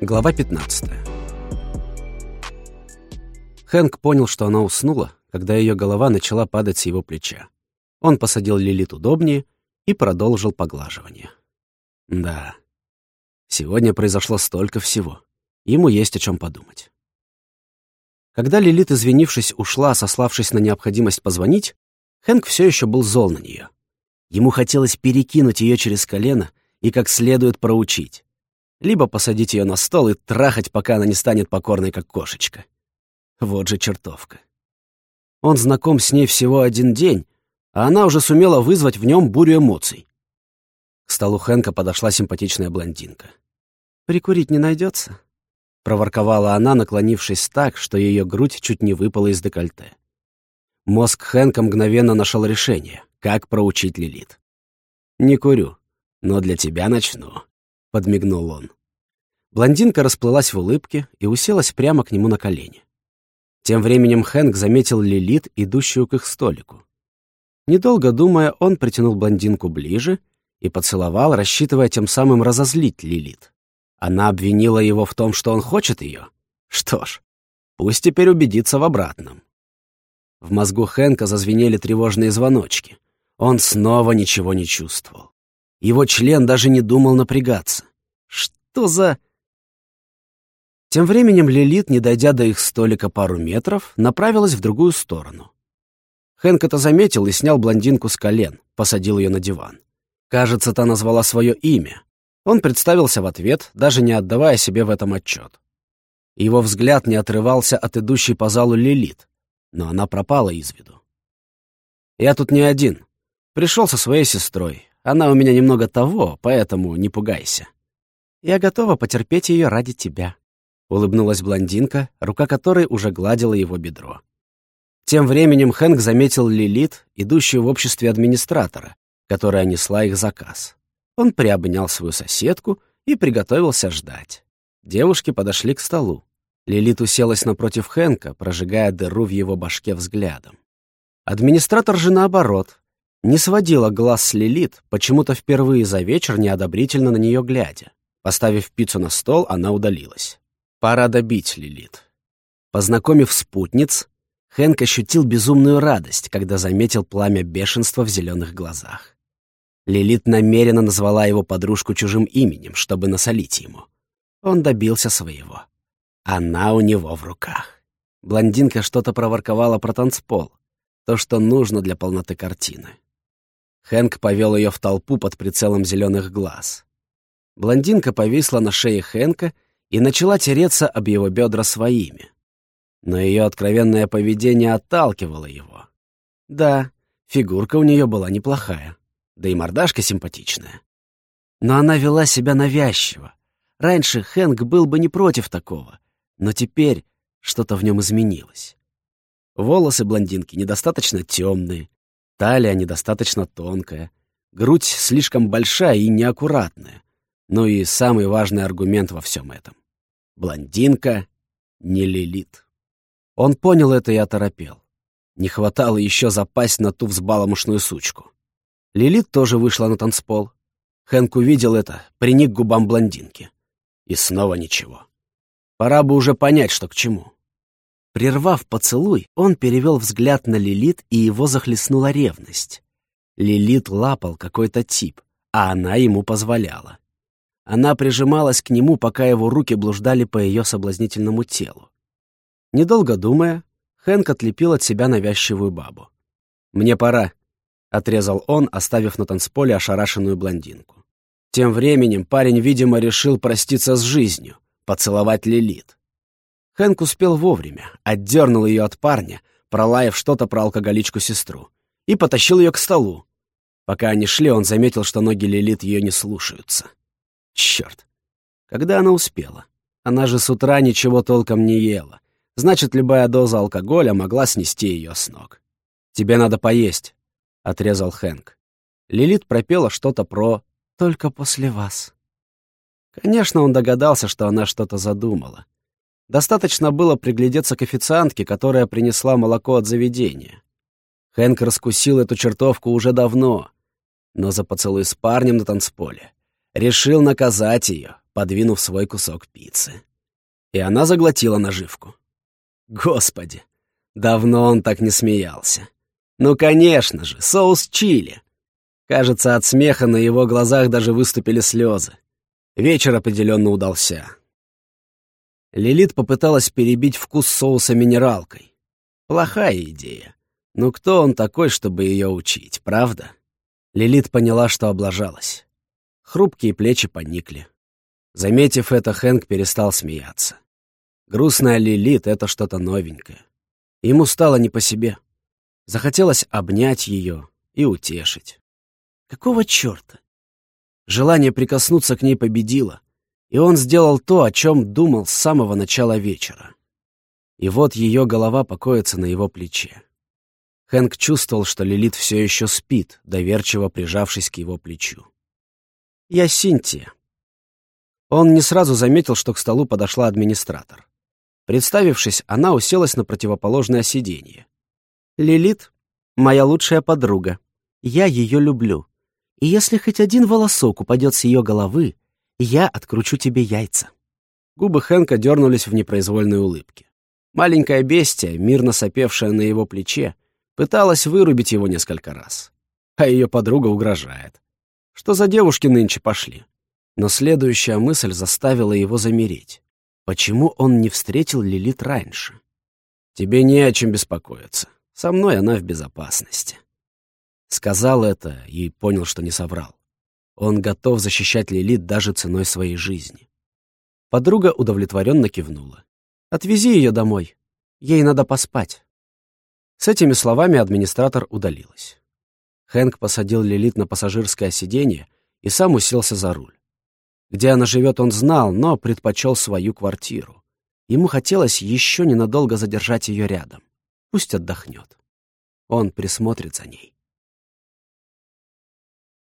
Глава 15 Хэнк понял, что она уснула, когда ее голова начала падать с его плеча. Он посадил Лилит удобнее и продолжил поглаживание. Да, сегодня произошло столько всего. Ему есть о чем подумать. Когда Лилит, извинившись, ушла, сославшись на необходимость позвонить, Хэнк все еще был зол на нее. Ему хотелось перекинуть ее через колено и как следует проучить. Либо посадить ее на стол и трахать, пока она не станет покорной, как кошечка. Вот же чертовка. Он знаком с ней всего один день, а она уже сумела вызвать в нем бурю эмоций. К столу Хэнка подошла симпатичная блондинка. «Прикурить не найдется?» — проворковала она, наклонившись так, что ее грудь чуть не выпала из декольте. Мозг Хэнка мгновенно нашел решение, как проучить Лилит. «Не курю, но для тебя начну», — подмигнул он. Блондинка расплылась в улыбке и уселась прямо к нему на колени. Тем временем Хэнк заметил Лилит, идущую к их столику. Недолго думая, он притянул блондинку ближе и поцеловал, рассчитывая тем самым разозлить Лилит. Она обвинила его в том, что он хочет ее. Что ж, пусть теперь убедится в обратном. В мозгу Хэнка зазвенели тревожные звоночки. Он снова ничего не чувствовал. Его член даже не думал напрягаться. Что за... Тем временем Лилит, не дойдя до их столика пару метров, направилась в другую сторону. Хэнк это заметил и снял блондинку с колен, посадил ее на диван. Кажется, та назвала свое имя. Он представился в ответ, даже не отдавая себе в этом отчет. Его взгляд не отрывался от идущей по залу Лилит, но она пропала из виду. «Я тут не один. Пришел со своей сестрой. Она у меня немного того, поэтому не пугайся. Я готова потерпеть ее ради тебя», — улыбнулась блондинка, рука которой уже гладила его бедро. Тем временем Хэнк заметил Лилит, идущую в обществе администратора, которая несла их заказ. Он приобнял свою соседку и приготовился ждать. Девушки подошли к столу. Лилит уселась напротив Хэнка, прожигая дыру в его башке взглядом. Администратор же, наоборот, не сводила глаз с Лилит, почему-то впервые за вечер неодобрительно на нее глядя. Поставив пиццу на стол, она удалилась. Пора добить Лилит. Познакомив спутниц, Хэнк ощутил безумную радость, когда заметил пламя бешенства в зеленых глазах. Лилит намеренно назвала его подружку чужим именем, чтобы насолить ему. Он добился своего. Она у него в руках. Блондинка что-то проворковала про танцпол. То, что нужно для полноты картины. Хэнк повел ее в толпу под прицелом зеленых глаз. Блондинка повисла на шее Хэнка и начала тереться об его бедра своими. Но ее откровенное поведение отталкивало его. Да, фигурка у нее была неплохая, да и мордашка симпатичная. Но она вела себя навязчиво. Раньше Хэнк был бы не против такого, но теперь что-то в нем изменилось. Волосы блондинки недостаточно темные, талия недостаточно тонкая, грудь слишком большая и неаккуратная. Ну и самый важный аргумент во всем этом. Блондинка не лилит. Он понял это и оторопел. Не хватало еще запасть на ту взбаламушную сучку. Лилит тоже вышла на танцпол. Хэнк увидел это, приник губам блондинки. И снова ничего. Пора бы уже понять, что к чему. Прервав поцелуй, он перевел взгляд на Лилит, и его захлестнула ревность. Лилит лапал какой-то тип, а она ему позволяла. Она прижималась к нему, пока его руки блуждали по ее соблазнительному телу. Недолго думая, Хэнк отлепил от себя навязчивую бабу. «Мне пора», — отрезал он, оставив на танцполе ошарашенную блондинку. Тем временем парень, видимо, решил проститься с жизнью, поцеловать Лилит. Хэнк успел вовремя, отдернул ее от парня, пролаяв что-то про алкоголичку-сестру, и потащил ее к столу. Пока они шли, он заметил, что ноги Лилит ее не слушаются. Черт. Когда она успела? Она же с утра ничего толком не ела. Значит, любая доза алкоголя могла снести ее с ног. «Тебе надо поесть», — отрезал Хэнк. Лилит пропела что-то про «только после вас». Конечно, он догадался, что она что-то задумала. Достаточно было приглядеться к официантке, которая принесла молоко от заведения. Хэнк раскусил эту чертовку уже давно, но за поцелуй с парнем на танцполе Решил наказать ее, подвинув свой кусок пиццы. И она заглотила наживку. Господи, давно он так не смеялся. Ну, конечно же, соус чили. Кажется, от смеха на его глазах даже выступили слезы. Вечер определенно удался. Лилит попыталась перебить вкус соуса минералкой. Плохая идея. Но кто он такой, чтобы ее учить, правда? Лилит поняла, что облажалась. Хрупкие плечи поникли. Заметив это, Хэнк перестал смеяться. Грустная Лилит — это что-то новенькое. Ему стало не по себе. Захотелось обнять ее и утешить. Какого черта? Желание прикоснуться к ней победило, и он сделал то, о чем думал с самого начала вечера. И вот ее голова покоится на его плече. Хэнк чувствовал, что Лилит все еще спит, доверчиво прижавшись к его плечу. «Я Синтия». Он не сразу заметил, что к столу подошла администратор. Представившись, она уселась на противоположное сиденье. «Лилит — моя лучшая подруга. Я ее люблю. И если хоть один волосок упадет с ее головы, я откручу тебе яйца». Губы Хэнка дернулись в непроизвольной улыбке. Маленькое бестия, мирно сопевшее на его плече, пыталась вырубить его несколько раз. А ее подруга угрожает. Что за девушки нынче пошли? Но следующая мысль заставила его замереть. Почему он не встретил Лилит раньше? «Тебе не о чем беспокоиться. Со мной она в безопасности». Сказал это и понял, что не соврал. Он готов защищать Лилит даже ценой своей жизни. Подруга удовлетворенно кивнула. «Отвези ее домой. Ей надо поспать». С этими словами администратор удалилась. Хэнк посадил Лилит на пассажирское сиденье и сам уселся за руль. Где она живет, он знал, но предпочел свою квартиру. Ему хотелось еще ненадолго задержать ее рядом. Пусть отдохнет. Он присмотрит за ней.